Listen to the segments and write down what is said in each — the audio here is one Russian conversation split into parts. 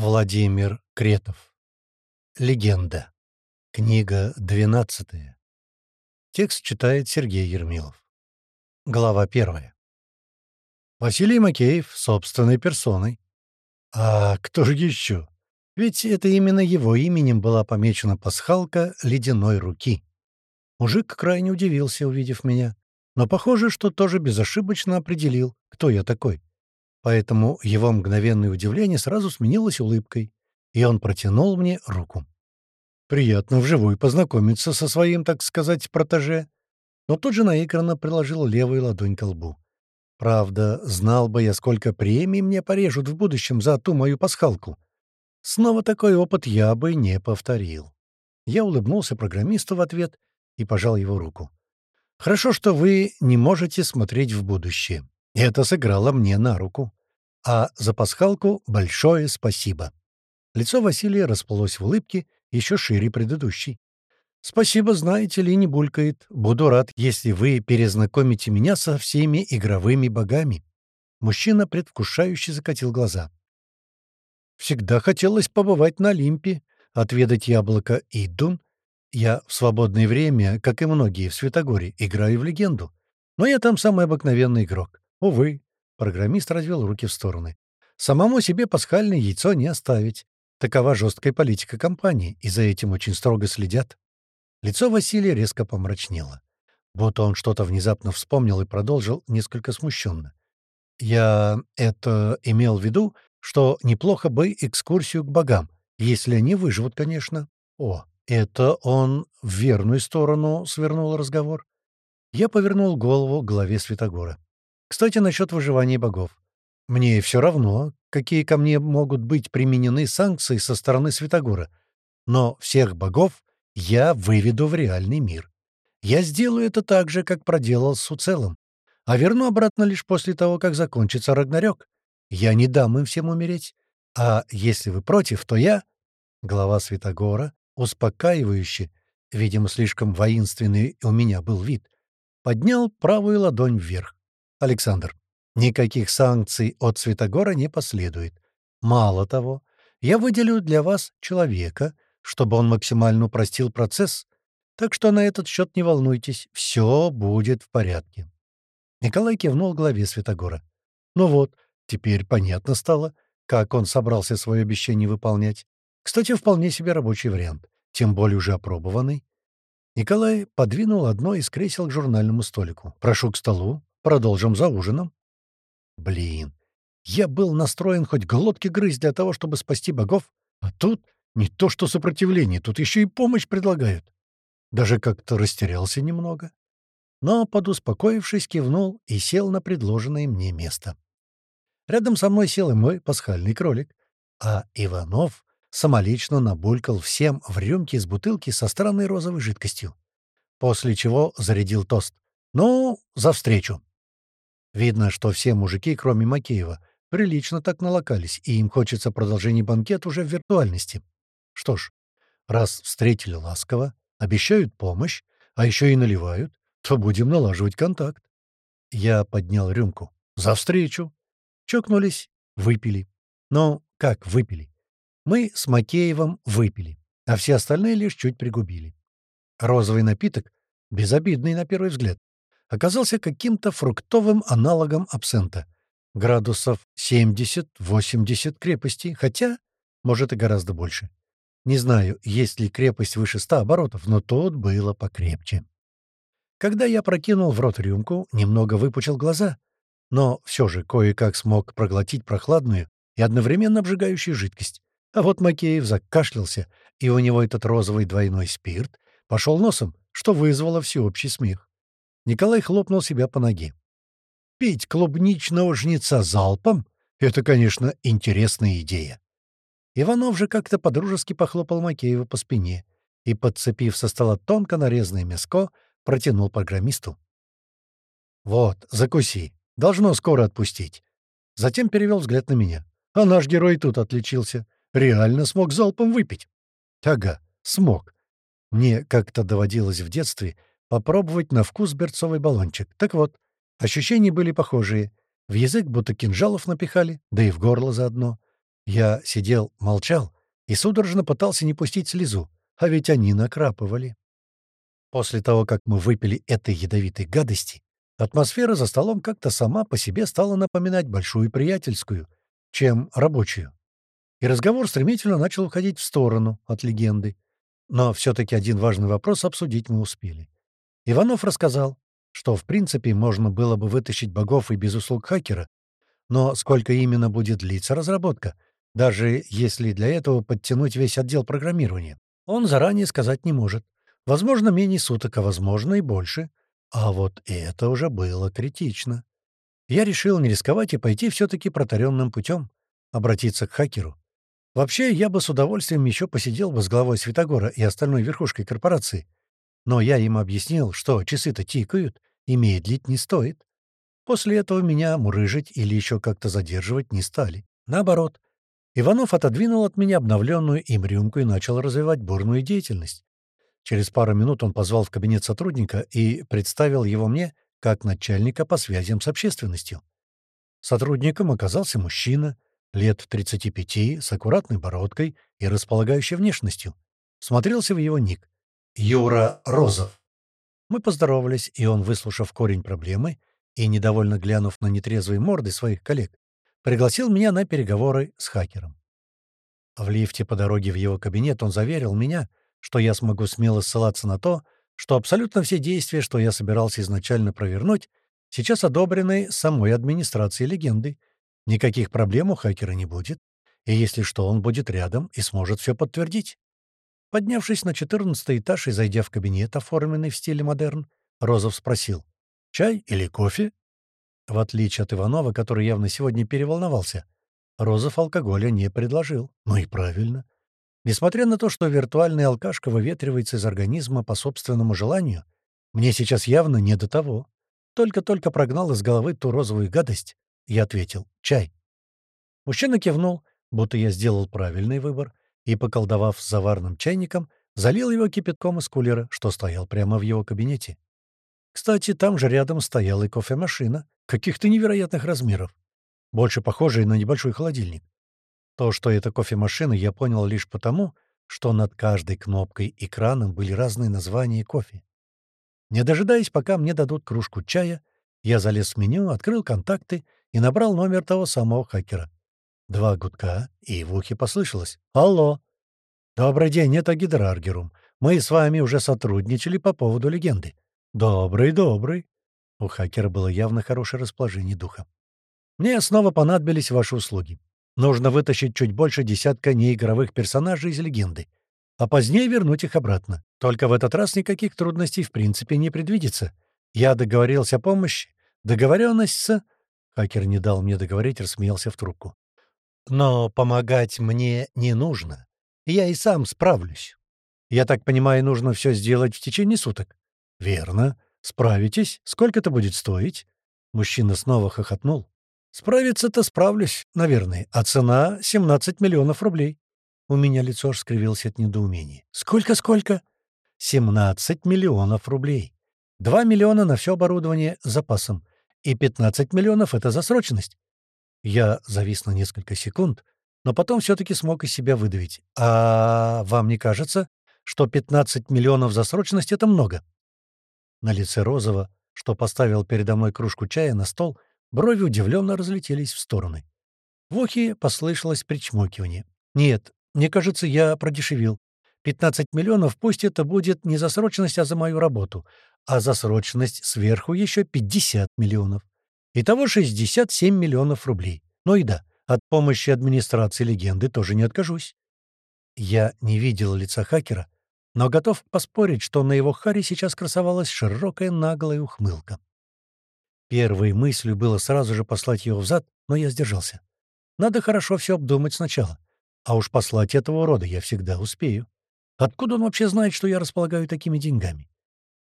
Владимир Кретов. Легенда. Книга 12. Текст читает Сергей Ермилов. Глава 1. Василий Макеев собственной персоной. А кто же еще? Ведь это именно его именем была помечена пасхалка ледяной руки. Мужик крайне удивился, увидев меня, но похоже, что тоже безошибочно определил, кто я такой. Поэтому его мгновенное удивление сразу сменилось улыбкой, и он протянул мне руку. Приятно вживую познакомиться со своим, так сказать, протеже. Но тут же наигранно приложил левую ладонь к лбу. Правда, знал бы я, сколько премий мне порежут в будущем за ту мою пасхалку. Снова такой опыт я бы не повторил. Я улыбнулся программисту в ответ и пожал его руку. «Хорошо, что вы не можете смотреть в будущее. Это сыграло мне на руку. А за пасхалку большое спасибо. Лицо Василия расплылось в улыбке, еще шире предыдущей. «Спасибо, знаете ли, не булькает. Буду рад, если вы перезнакомите меня со всеми игровыми богами». Мужчина предвкушающе закатил глаза. «Всегда хотелось побывать на Олимпе, отведать яблоко Идун. Я в свободное время, как и многие в Святогоре, играю в легенду. Но я там самый обыкновенный игрок. Увы, программист развел руки в стороны. Самому себе пасхальное яйцо не оставить. Такова жесткая политика компании, и за этим очень строго следят. Лицо Василия резко помрачнело. Будто он что-то внезапно вспомнил и продолжил несколько смущенно. «Я это имел в виду, что неплохо бы экскурсию к богам, если они выживут, конечно». «О, это он в верную сторону свернул разговор». Я повернул голову к главе Святогора. Кстати, насчет выживания богов. Мне все равно, какие ко мне могут быть применены санкции со стороны Святогора. Но всех богов я выведу в реальный мир. Я сделаю это так же, как проделал с Уцелом. А верну обратно лишь после того, как закончится Рагнарёк. Я не дам им всем умереть. А если вы против, то я...» Глава Святогора, успокаивающе, видимо, слишком воинственный у меня был вид, поднял правую ладонь вверх. Александр, никаких санкций от Святогора не последует. Мало того, я выделю для вас человека, чтобы он максимально упростил процесс, так что на этот счет не волнуйтесь, все будет в порядке. Николай кивнул главе Святогора. Ну вот, теперь понятно стало, как он собрался свое обещание выполнять. Кстати, вполне себе рабочий вариант, тем более уже опробованный. Николай подвинул одно из кресел к журнальному столику. «Прошу к столу. Продолжим за ужином. Блин, я был настроен хоть глотки грызть для того, чтобы спасти богов, а тут не то что сопротивление, тут еще и помощь предлагают. Даже как-то растерялся немного. Но, подуспокоившись, кивнул и сел на предложенное мне место. Рядом со мной сел и мой пасхальный кролик, а Иванов самолично набулькал всем в рюмке из бутылки со странной розовой жидкостью, после чего зарядил тост. «Ну, за встречу!» Видно, что все мужики, кроме Макеева, прилично так налокались, и им хочется продолжения банкета уже в виртуальности. Что ж, раз встретили ласково, обещают помощь, а еще и наливают, то будем налаживать контакт. Я поднял рюмку. За встречу. Чокнулись, выпили. Ну, как выпили? Мы с Макеевым выпили, а все остальные лишь чуть пригубили. Розовый напиток, безобидный на первый взгляд, оказался каким-то фруктовым аналогом абсента. Градусов 70-80 крепости, хотя, может, и гораздо больше. Не знаю, есть ли крепость выше 100 оборотов, но тут было покрепче. Когда я прокинул в рот рюмку, немного выпучил глаза, но все же кое-как смог проглотить прохладную и одновременно обжигающую жидкость. А вот Макеев закашлялся, и у него этот розовый двойной спирт пошел носом, что вызвало всеобщий смех. Николай хлопнул себя по ноге. «Пить клубничного жнеца залпом — это, конечно, интересная идея». Иванов же как-то подружески похлопал Макеева по спине и, подцепив со стола тонко нарезанное мяско, протянул программисту. «Вот, закуси. Должно скоро отпустить». Затем перевел взгляд на меня. «А наш герой тут отличился. Реально смог залпом выпить». «Ага, смог. Мне как-то доводилось в детстве попробовать на вкус берцовый баллончик. Так вот, ощущения были похожие. В язык будто кинжалов напихали, да и в горло заодно. Я сидел, молчал и судорожно пытался не пустить слезу, а ведь они накрапывали. После того, как мы выпили этой ядовитой гадости, атмосфера за столом как-то сама по себе стала напоминать большую приятельскую, чем рабочую. И разговор стремительно начал уходить в сторону от легенды. Но все-таки один важный вопрос обсудить мы успели. Иванов рассказал, что в принципе можно было бы вытащить богов и без услуг хакера, но сколько именно будет длиться разработка, даже если для этого подтянуть весь отдел программирования, он заранее сказать не может. Возможно, менее суток, а возможно и больше. А вот это уже было критично. Я решил не рисковать и пойти все-таки протаренным путем, обратиться к хакеру. Вообще, я бы с удовольствием еще посидел бы с главой Святогора и остальной верхушкой корпорации. Но я им объяснил, что часы-то тикают, и медлить не стоит. После этого меня мурыжить или еще как-то задерживать не стали. Наоборот, Иванов отодвинул от меня обновленную им рюмку и начал развивать бурную деятельность. Через пару минут он позвал в кабинет сотрудника и представил его мне как начальника по связям с общественностью. Сотрудником оказался мужчина, лет 35, с аккуратной бородкой и располагающей внешностью. Смотрелся в его ник. Юра Розов. Мы поздоровались, и он, выслушав корень проблемы и недовольно глянув на нетрезвые морды своих коллег, пригласил меня на переговоры с хакером. В лифте по дороге в его кабинет он заверил меня, что я смогу смело ссылаться на то, что абсолютно все действия, что я собирался изначально провернуть, сейчас одобрены самой администрацией легенды. Никаких проблем у хакера не будет, и если что, он будет рядом и сможет все подтвердить. Поднявшись на четырнадцатый этаж и зайдя в кабинет, оформленный в стиле модерн, Розов спросил, «Чай или кофе?» В отличие от Иванова, который явно сегодня переволновался, Розов алкоголя не предложил. Ну и правильно. Несмотря на то, что виртуальная алкашка выветривается из организма по собственному желанию, мне сейчас явно не до того. Только-только прогнал из головы ту розовую гадость. Я ответил «Чай». Мужчина кивнул, будто я сделал правильный выбор, и, поколдовав с заварным чайником, залил его кипятком из кулера, что стоял прямо в его кабинете. Кстати, там же рядом стояла и кофемашина, каких-то невероятных размеров, больше похожая на небольшой холодильник. То, что это кофемашина, я понял лишь потому, что над каждой кнопкой экраном были разные названия кофе. Не дожидаясь, пока мне дадут кружку чая, я залез в меню, открыл контакты и набрал номер того самого хакера. Два гудка, и в ухе послышалось «Алло!» «Добрый день, это Гидраргерум. Мы с вами уже сотрудничали по поводу легенды». «Добрый, добрый». У хакера было явно хорошее расположение духа. «Мне снова понадобились ваши услуги. Нужно вытащить чуть больше десятка неигровых персонажей из легенды, а позднее вернуть их обратно. Только в этот раз никаких трудностей в принципе не предвидится. Я договорился о помощи. Договоренность с... Хакер не дал мне договорить, рассмеялся в трубку. Но помогать мне не нужно. Я и сам справлюсь. Я так понимаю, нужно все сделать в течение суток. Верно. Справитесь. Сколько это будет стоить? Мужчина снова хохотнул. Справиться-то справлюсь, наверное, а цена — 17 миллионов рублей. У меня лицо скривилось от недоумения. Сколько-сколько? 17 миллионов рублей. 2 миллиона на все оборудование с запасом. И 15 миллионов — это за срочность. Я завис на несколько секунд, но потом все-таки смог из себя выдавить. А вам не кажется, что 15 миллионов за срочность — это много? На лице Розова, что поставил передо мной кружку чая на стол, Брови удивленно разлетелись в стороны. В ухе послышалось причмокивание. «Нет, мне кажется, я продешевил. 15 миллионов, пусть это будет не за срочность, а за мою работу, а за срочность сверху еще 50 миллионов. Итого 67 миллионов рублей. Ну и да, от помощи администрации легенды тоже не откажусь». Я не видел лица хакера, но готов поспорить, что на его харе сейчас красовалась широкая наглая ухмылка. Первой мыслью было сразу же послать его взад, но я сдержался. Надо хорошо все обдумать сначала. А уж послать этого рода я всегда успею. Откуда он вообще знает, что я располагаю такими деньгами?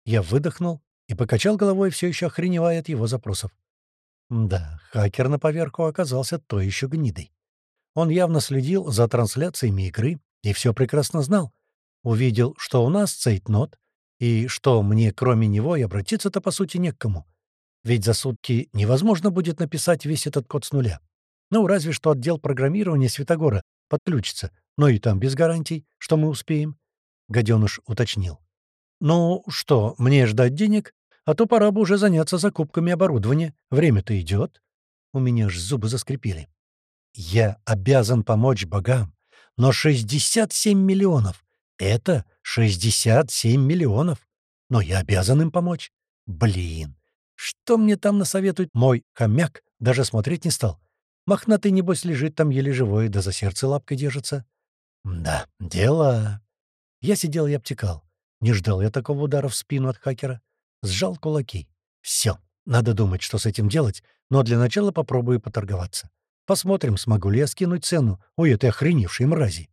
Я выдохнул и покачал головой, все еще охреневая от его запросов. Да, хакер на поверку оказался то еще гнидой. Он явно следил за трансляциями игры и все прекрасно знал. Увидел, что у нас цейтнот, и что мне, кроме него, и обратиться-то, по сути, не к кому. Ведь за сутки невозможно будет написать весь этот код с нуля. Ну, разве что отдел программирования Светогора подключится, но и там без гарантий, что мы успеем. Гаденыш уточнил. «Ну что, мне ждать денег? А то пора бы уже заняться закупками оборудования. Время-то идет». У меня аж зубы заскрипели. «Я обязан помочь богам, но 67 миллионов — это 67 миллионов. Но я обязан им помочь. Блин, что мне там насоветует мой хомяк? Даже смотреть не стал. Мохнатый, небось, лежит там еле живой, да за сердце лапкой держится. Да, дело. Я сидел и обтекал. Не ждал я такого удара в спину от хакера. Сжал кулаки. Все, надо думать, что с этим делать, но для начала попробую поторговаться. Посмотрим, смогу ли я скинуть цену у этой охреневшей мрази.